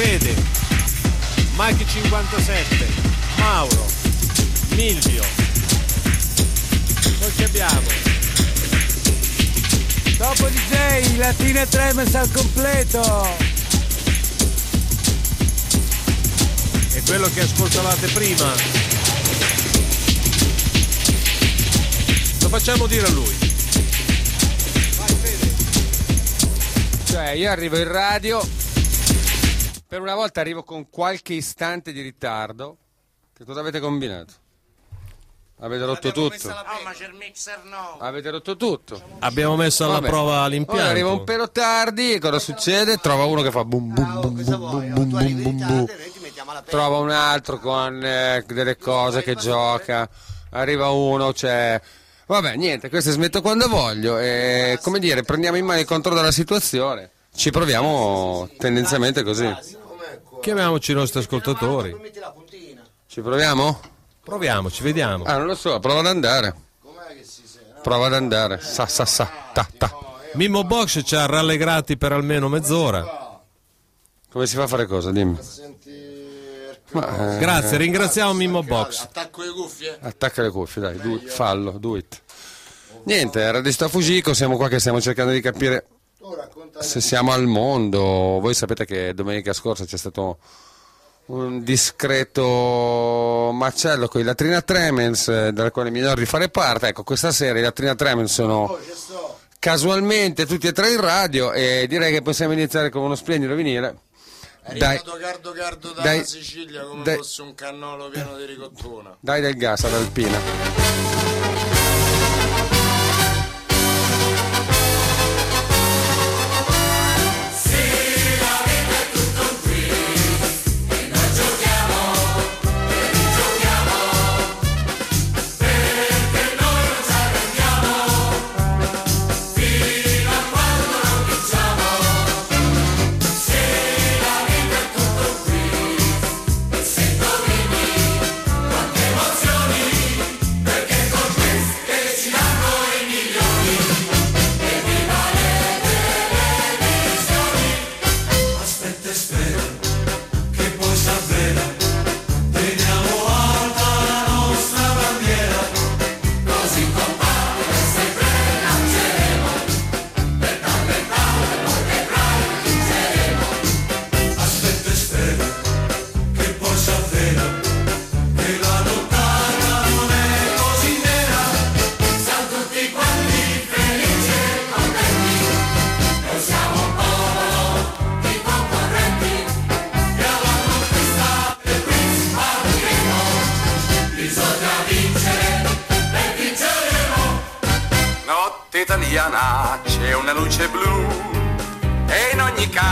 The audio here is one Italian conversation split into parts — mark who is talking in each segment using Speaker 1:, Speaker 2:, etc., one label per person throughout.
Speaker 1: Fede, Mike 57, Mauro, Milvio. Poi che abbiamo?
Speaker 2: Dopo DJ, Latina Tremens al completo.
Speaker 1: E quello che ascoltavate prima. Lo facciamo dire a lui.
Speaker 3: Cioè, io arrivo in radio, per una volta arrivo con qualche istante di ritardo. Che cosa avete combinato? Avete rotto tutto?
Speaker 4: Oh, ma c'è il mixer no.
Speaker 3: Avete rotto tutto?
Speaker 1: Abbiamo messo alla
Speaker 3: Vabbè.
Speaker 1: prova
Speaker 3: Ora
Speaker 1: l'impianto.
Speaker 3: arriva un pelo tardi, cosa succede? Trova uno che fa bum bum bum bum bum bum bum bum. Trova un altro con eh, delle cose che gioca. Arriva uno, c'è. Vabbè, niente, questo smetto quando voglio. E come dire, prendiamo in mano il controllo della situazione. Ci proviamo tendenzialmente così.
Speaker 1: Chiamiamoci i nostri ascoltatori.
Speaker 3: Ci proviamo?
Speaker 1: Proviamoci, vediamo.
Speaker 3: Ah, non lo so, prova ad andare. Prova ad andare. Sa, sa, sa. Ta, ta.
Speaker 1: Mimmo Box ci ha rallegrati per almeno mezz'ora.
Speaker 3: Come si fa a fare cosa? Dimmi. Ma, eh,
Speaker 1: Grazie, ringraziamo Mimmo Box.
Speaker 4: Attacco le cuffie.
Speaker 3: Attacca le cuffie, dai, do, fallo, do it. Niente, Radista Fujiko, siamo qua che stiamo cercando di capire se siamo al mondo. Voi sapete che domenica scorsa c'è stato un discreto macello con i Latrina Tremens, eh, dal quale mi onoro di fare parte. Ecco, questa sera i Latrina Tremens sono casualmente tutti e tre in radio e direi che possiamo iniziare con uno splendido vinile.
Speaker 4: È
Speaker 3: Dai,
Speaker 4: Cardo Cardo dalla
Speaker 3: dai,
Speaker 4: Sicilia come
Speaker 3: dai.
Speaker 4: fosse un cannolo pieno di ricottona.
Speaker 3: dai del gas ad Alpina.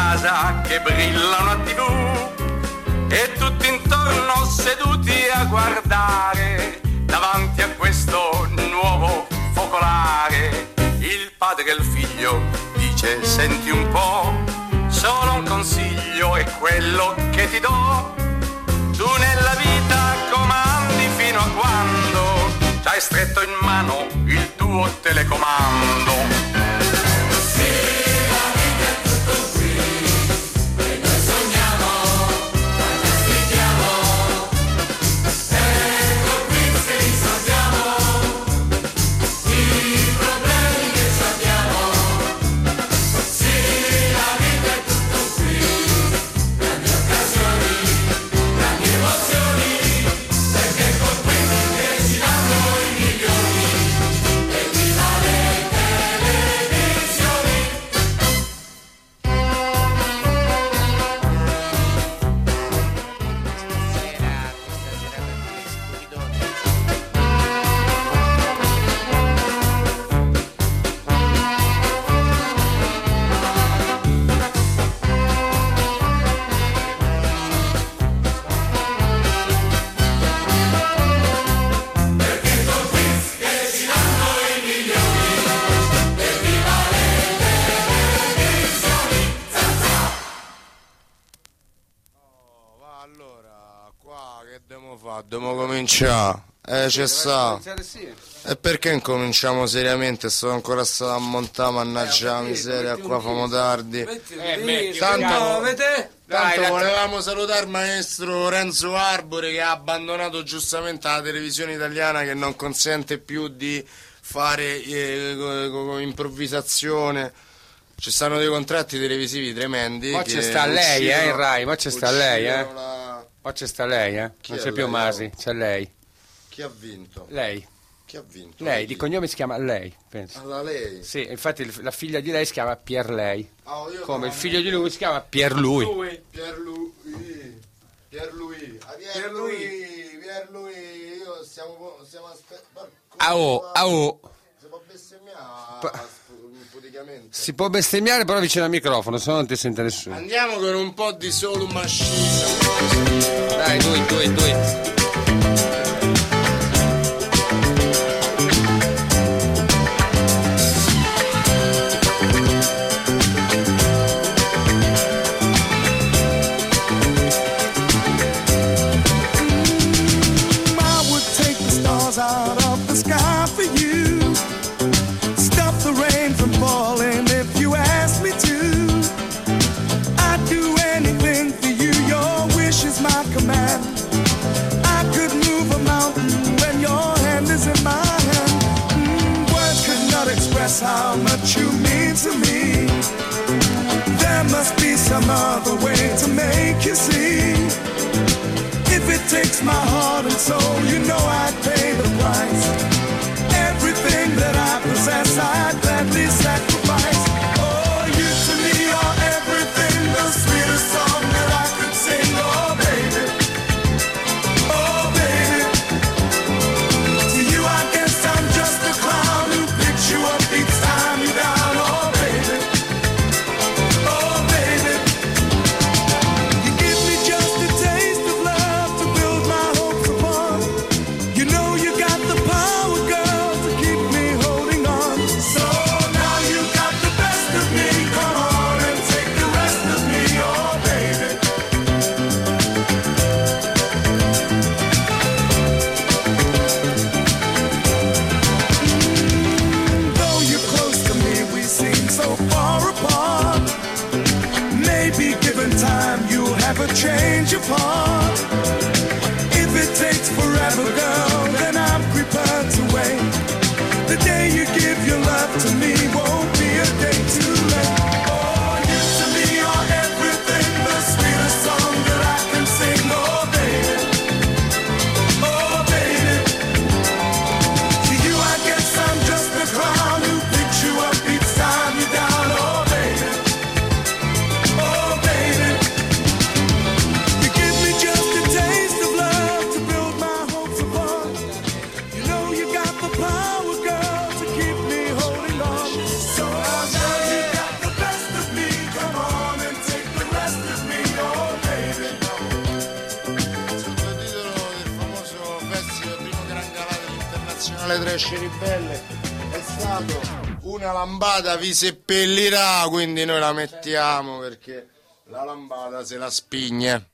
Speaker 5: Casa che brilla una tv e tutti intorno seduti a guardare davanti a questo nuovo focolare. Il padre e il figlio dice senti un po', solo un consiglio è quello che ti do. Tu nella vita comandi fino a quando c'hai stretto in mano il tuo telecomando.
Speaker 4: cessa, eh, cessa. E perché incominciamo seriamente? sono ancora stato a montare, mannaggia la miseria, qua famo tardi.
Speaker 3: Eh,
Speaker 4: tanto. Tanto
Speaker 6: volevamo salutare il maestro Renzo Arbore che ha abbandonato giustamente la televisione italiana che non consente più di fare eh, improvvisazione. Ci stanno dei contratti televisivi tremendi.
Speaker 3: Ma c'è sta lei, eh, in Rai, ma c'è sta lei, eh.
Speaker 6: La...
Speaker 3: Oggi sta lei, eh?
Speaker 6: Chi
Speaker 3: non c'è
Speaker 6: lei?
Speaker 3: più Masi, c'è lei.
Speaker 6: Chi ha vinto?
Speaker 3: Lei.
Speaker 6: Chi ha vinto?
Speaker 3: Lei, di cognome si chiama Lei, penso.
Speaker 6: Ah, Alla lei?
Speaker 3: Sì, infatti la figlia di lei si chiama Pier
Speaker 6: Lei. Oh,
Speaker 3: Come il figlio di lui si chiama Pierlui.
Speaker 6: Lui. Pierlui. Pierlui. Pierlui. Pierlui. Io stiamo, stiamo aspettando...
Speaker 3: Ah oh, ah oh.
Speaker 6: Si può bestemmiare? praticamente.
Speaker 3: Si può bestemmiare però vicino al microfono, se no non ti sente nessuno.
Speaker 6: Andiamo con un po' di solo machine.
Speaker 3: Dai,
Speaker 6: due, due, due. Pesce Ribelle è stato una lambada vi seppellirà, quindi noi la mettiamo perché la lambada se la spigne.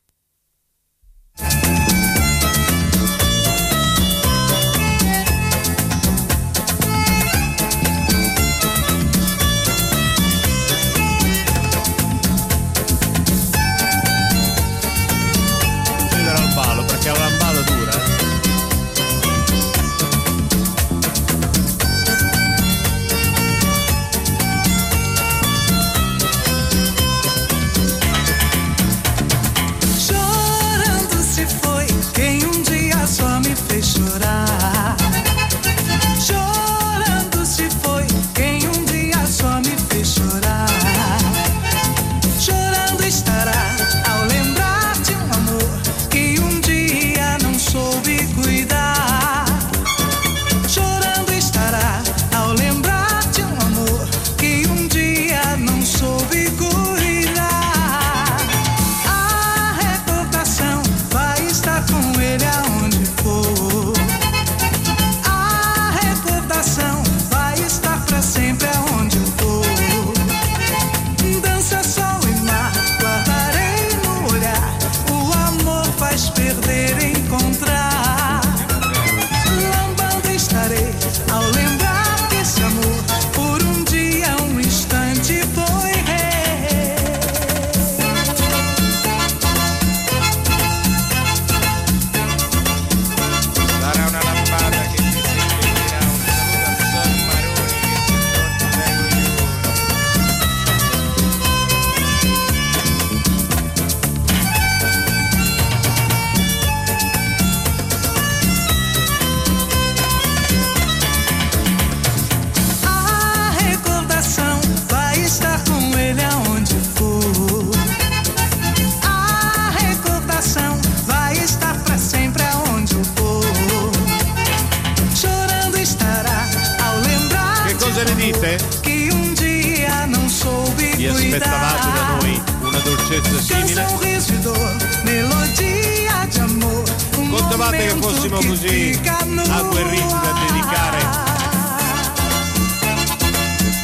Speaker 7: E
Speaker 8: dor, melodia de amor. Um
Speaker 1: Contavate che fossimo così agguerriti da
Speaker 8: ar.
Speaker 1: dedicare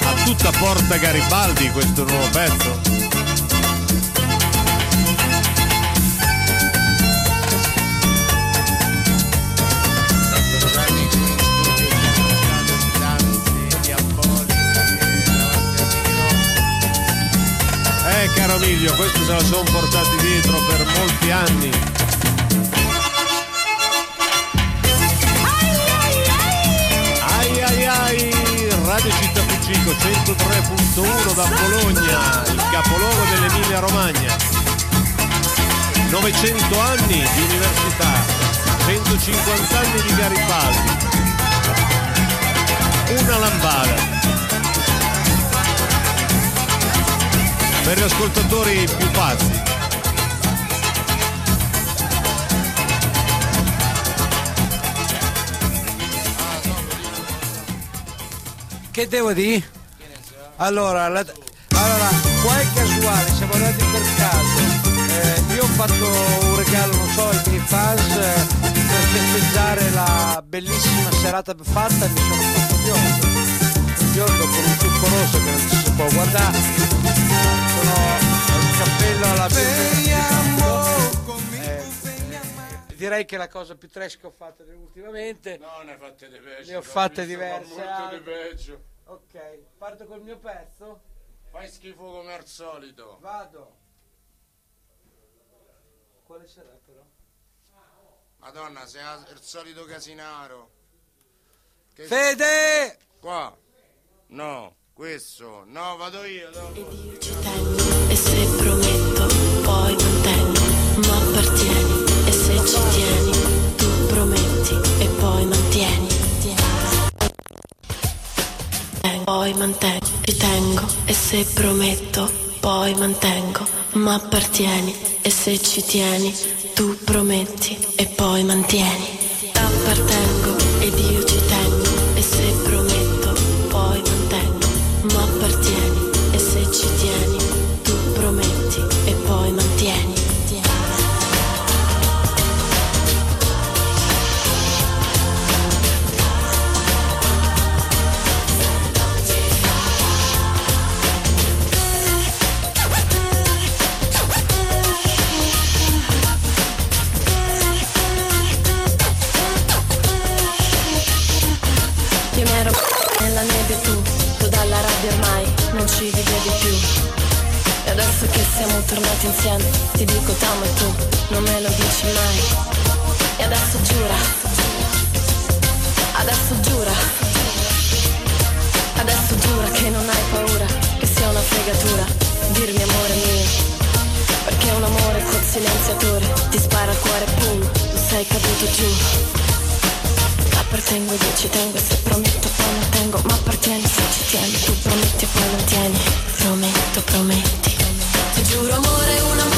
Speaker 1: a tutta Porta Garibaldi questo nuovo pezzo? Caro Miglio, questo se la sono portati dietro per molti anni. Ai ai ai, Radio Città Fucico 103.1 da Bologna, il capoluogo dell'Emilia Romagna. 900 anni di università, 150 anni di Garibaldi. Una lambada. Per gli ascoltatori più pazzi.
Speaker 9: Che devo dire? Allora, la- allora, qua è casuale, siamo andati per caso. Eh, io ho fatto un regalo, non so, ai miei fans eh, per festeggiare la bellissima serata fatta mi sono fatto biondo. Biondo con un trucco rosso che non ci può guardare. Sono il cappello alla eh, direi che la cosa più trash che ho fatto ultimamente.
Speaker 4: No, ne fate di peggio.
Speaker 9: Ne ho fatte diverse
Speaker 4: Molto di peggio.
Speaker 9: Ok, parto col mio pezzo.
Speaker 4: Fai schifo come al solito.
Speaker 9: Vado. Quale sarà però?
Speaker 4: Madonna, sei il solito casinaro. Che-
Speaker 9: Fede!
Speaker 4: Qua. No, questo. No, vado io. dopo.
Speaker 10: Ci tengo e se prometto poi mantengo, ma appartieni e se ci tieni tu prometti e poi mantieni. Eh, Poi mantengo, ci tengo e se prometto poi mantengo, ma appartieni e se ci tieni tu prometti e poi mantieni. Appartengo E adesso che siamo tornati insieme, ti dico t'amo e tu non me lo dici mai. E adesso giura, adesso giura, adesso giura che non hai paura, che sia una fregatura, dirmi amore mio. Perché un amore col silenziatore ti spara al cuore, pum, sei caduto giù. Appartengo io ci tengo e se prometto poi mantengo Ma appartieni se ci tieni Tu prometti e poi mantieni Prometto, prometti. Ti giuro amore, un amore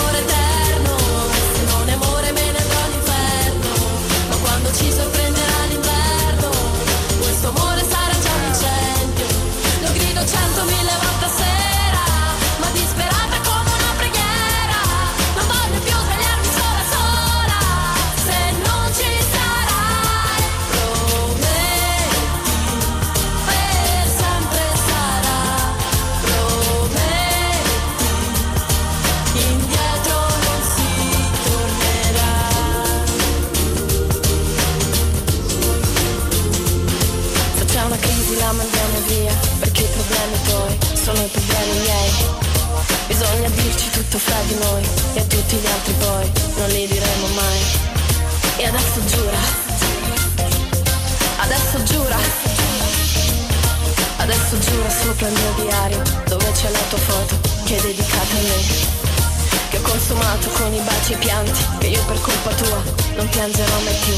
Speaker 10: mai più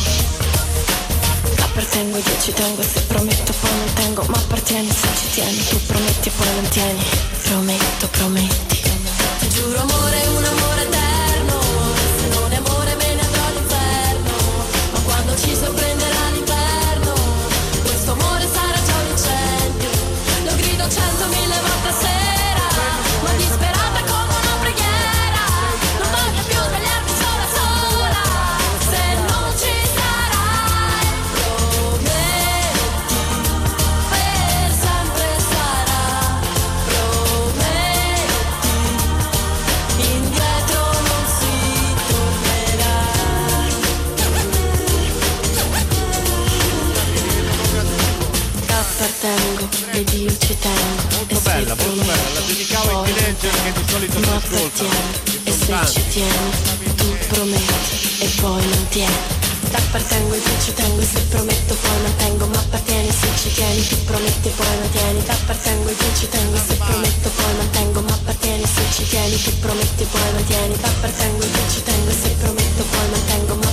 Speaker 10: Appartengo io ci tengo se prometto poi non tengo Ma appartieni se ci tieni Tu prometti poi mantieni Prometto, prometti. Ti giuro amore, un tengo, baby io ci tengo. Molto bella, molto bella, la dedicavo ai
Speaker 1: teenager che di solito non
Speaker 10: ascoltano E se
Speaker 1: tanti.
Speaker 10: ci tieni, tu prometti e poi non tieni T'appartengo e tu ci tengo e se prometto poi mantengo Ma appartieni se ci tieni, tu prometti e poi non tieni. T'appartengo e tu ci tengo e se prometto poi mantengo Ma appartieni se ci tieni, tu prometti e poi non tieni. T'appartengo e tu ci tengo e se prometto poi mantengo Ma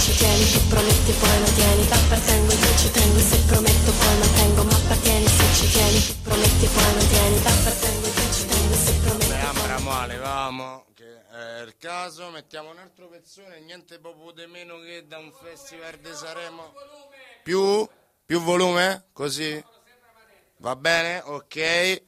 Speaker 10: ci tieni tu prometti poi mantieni T'appartengo e tu ci tengo se prometto poi mantengo Ma appartieni se ci tieni tu prometti poi mantieni T'appartengo e tu ci tengo se prometto
Speaker 4: Beh, male, vamo, che è il caso. Mettiamo un altro pezzone, niente proprio di meno che da un festival di Sanremo. Più? Più volume? Così? Va bene? Ok.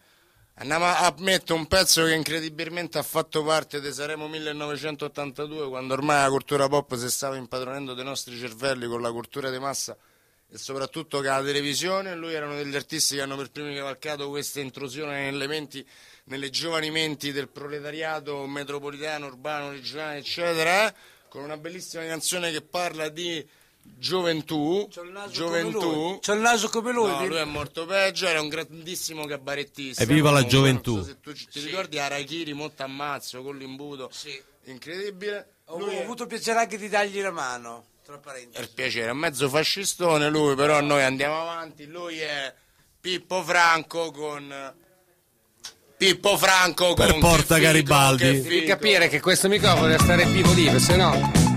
Speaker 4: Andiamo a mettere un pezzo che incredibilmente ha fatto parte di Sanremo 1982, quando ormai la cultura pop si stava impadronendo dei nostri cervelli con la cultura di massa e soprattutto con la televisione. Lui erano degli artisti che hanno per primi cavalcato questa intrusione nelle menti, nelle giovani menti del proletariato metropolitano, urbano, regionale, eccetera, eh, con una bellissima canzone che parla di gioventù.
Speaker 9: C'ho il naso come
Speaker 4: Gioventù.
Speaker 9: lui. C'ho il naso come lui.
Speaker 4: No, lui è morto peggio, era un grandissimo cabarettista.
Speaker 1: Evviva la
Speaker 4: Comunque,
Speaker 1: gioventù.
Speaker 4: Non so se tu ci- ti ricordi Arachiri, molto ammazzo, con l'imbuto. Incredibile.
Speaker 9: Ho,
Speaker 4: Lui
Speaker 9: ho
Speaker 4: è-
Speaker 9: avuto piacere anche di dargli la mano. Tra
Speaker 4: per
Speaker 9: parentesi.
Speaker 4: piacere, è mezzo fascistone lui, però noi andiamo avanti. Lui è Pippo Franco con. Pippo Franco
Speaker 1: Per
Speaker 4: con.
Speaker 1: Porta
Speaker 4: Che
Speaker 1: Garibaldi.
Speaker 4: che
Speaker 3: Devi capire che questo microfono deve stare vivo lì, se no.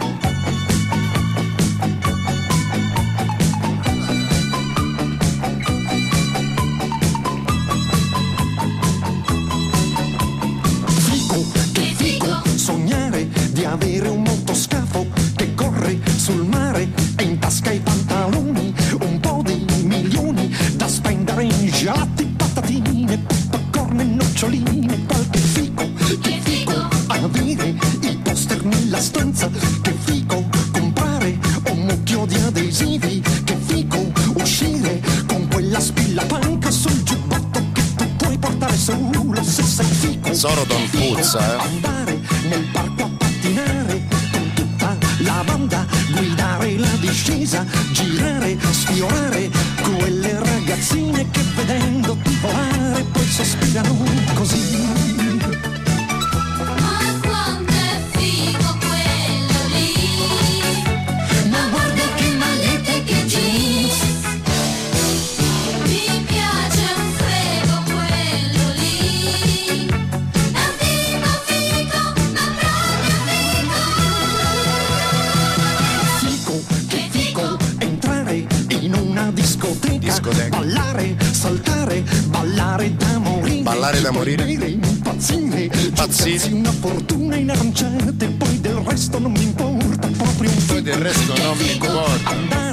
Speaker 2: Discesa, girare, sfiorare quelle ragazzine che vedendoti volare poi sospirano così. Da morire. impazzire,
Speaker 4: Impazzire.
Speaker 2: una fortuna in aranciate, poi del resto non mi importa proprio un
Speaker 4: Poi del resto non mi importa.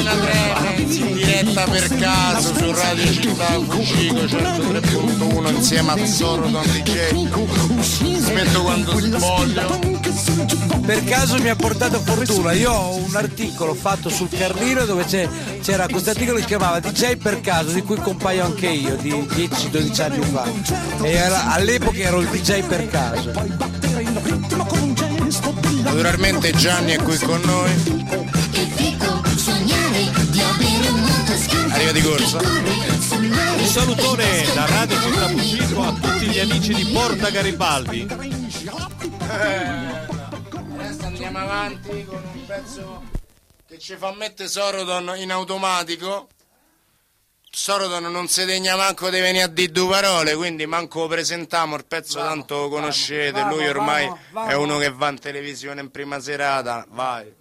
Speaker 11: Figo
Speaker 4: Latina Treme in diretta per caso su Radio Città Fucico 103.1 insieme a Soroton DJ. Smetto quando voglio.
Speaker 9: Per caso mi ha portato fortuna. Io ho un articolo fatto sul Carlino dove c'è- c'era questo articolo che si chiamava DJ per caso, di cui compaio anche io di 10-12 anni fa. E era- all'epoca ero il DJ per caso.
Speaker 4: Naturalmente Gianni è qui con noi. Arriva di corsa.
Speaker 1: Un salutone da Radio Città Fucico a tutti gli amici di Porta Garibaldi.
Speaker 4: Adesso andiamo avanti con un pezzo che ci fa mettere Sorodon in automatico. Sorodon non si degna manco di venire a dire due parole, quindi manco lo presentiamo, il pezzo tanto lo conoscete,
Speaker 9: vamo,
Speaker 4: lui ormai
Speaker 9: vamo, vamo.
Speaker 4: è uno che va in televisione in prima serata, vai.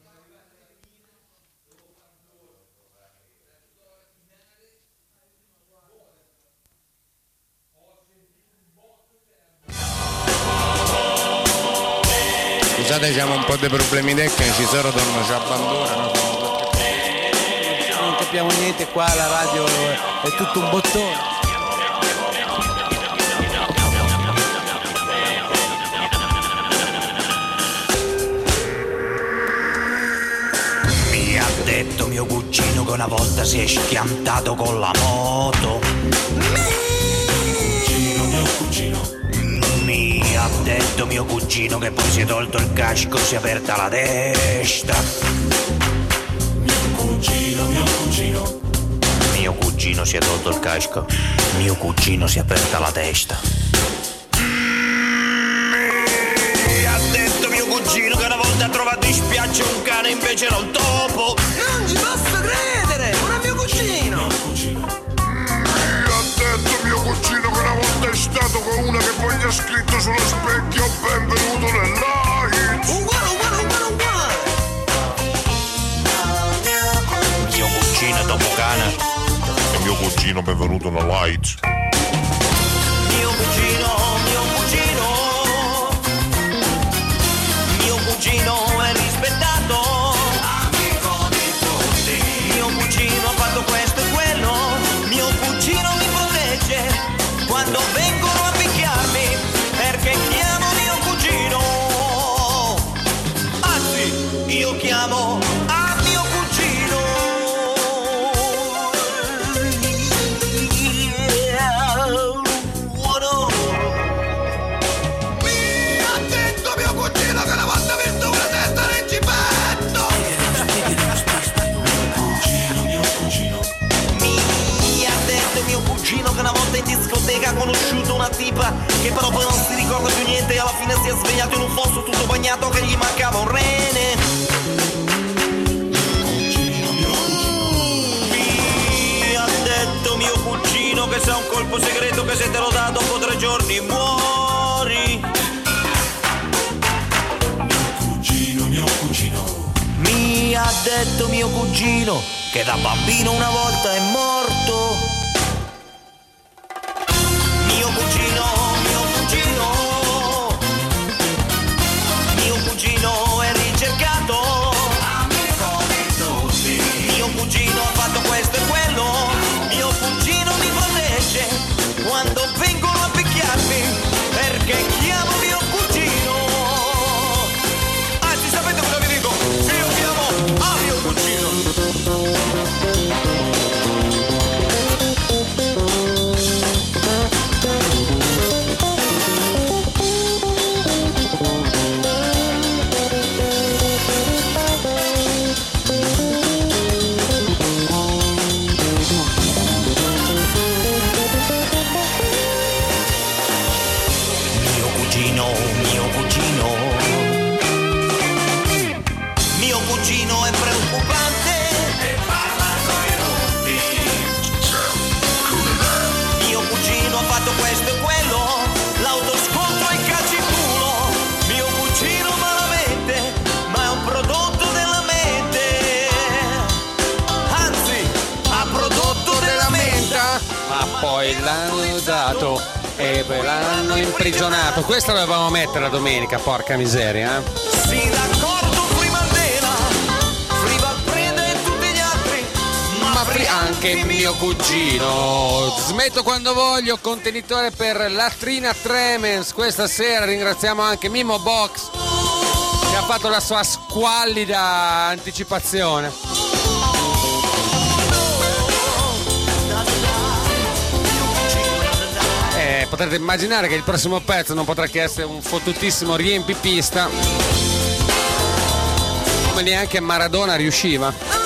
Speaker 4: Scusate, siamo un po' dei problemi tecnici, Soroton ci abbandonano.
Speaker 9: Non capiamo niente qua, la radio è tutto un bottone.
Speaker 12: Mi ha detto mio cugino che una volta si è schiantato con la moto. Mio cugino che poi si è tolto il casco e si è aperta la testa. Mio cugino, mio cugino. Mio cugino si è tolto il casco. Mio cugino si è aperta la testa. Mi ha detto mio cugino che una volta ha trovato in spiaggia un cane invece era un topo.
Speaker 8: Non ci posso credere!
Speaker 13: Stato con una che poi gli ha scritto sullo specchio benvenuto nell'AIDS.
Speaker 8: Uguale, uguale, uguale, uguale!
Speaker 12: Mio cugino è topo cane.
Speaker 13: E mio cugino benvenuto nell'AIDS.
Speaker 12: Mio
Speaker 8: che
Speaker 12: però poi non si ricorda più niente e alla fine si è svegliato in un fosso tutto bagnato che gli mancava un rene. Mi ha detto mio cugino che se ha un colpo segreto che se te lo dà dopo tre giorni muori. Mi ha detto mio cugino che da bambino una volta è morto.
Speaker 3: Poi l'hanno dato e poi l'hanno imprigionato. Questa dovevamo mettere la domenica, porca miseria. eh.
Speaker 12: Sì, d'accordo, Free Mandela, Free Valpreda e tutti gli altri,
Speaker 3: Ma fri- anche mio cugino. Smetto quando voglio, contenitore per Latrina Tremens. Questa sera ringraziamo anche Mimo Box che ha fatto la sua squallida anticipazione. Potrete immaginare che il prossimo pezzo non potrà che essere un fottutissimo riempipista. Come neanche Maradona riusciva.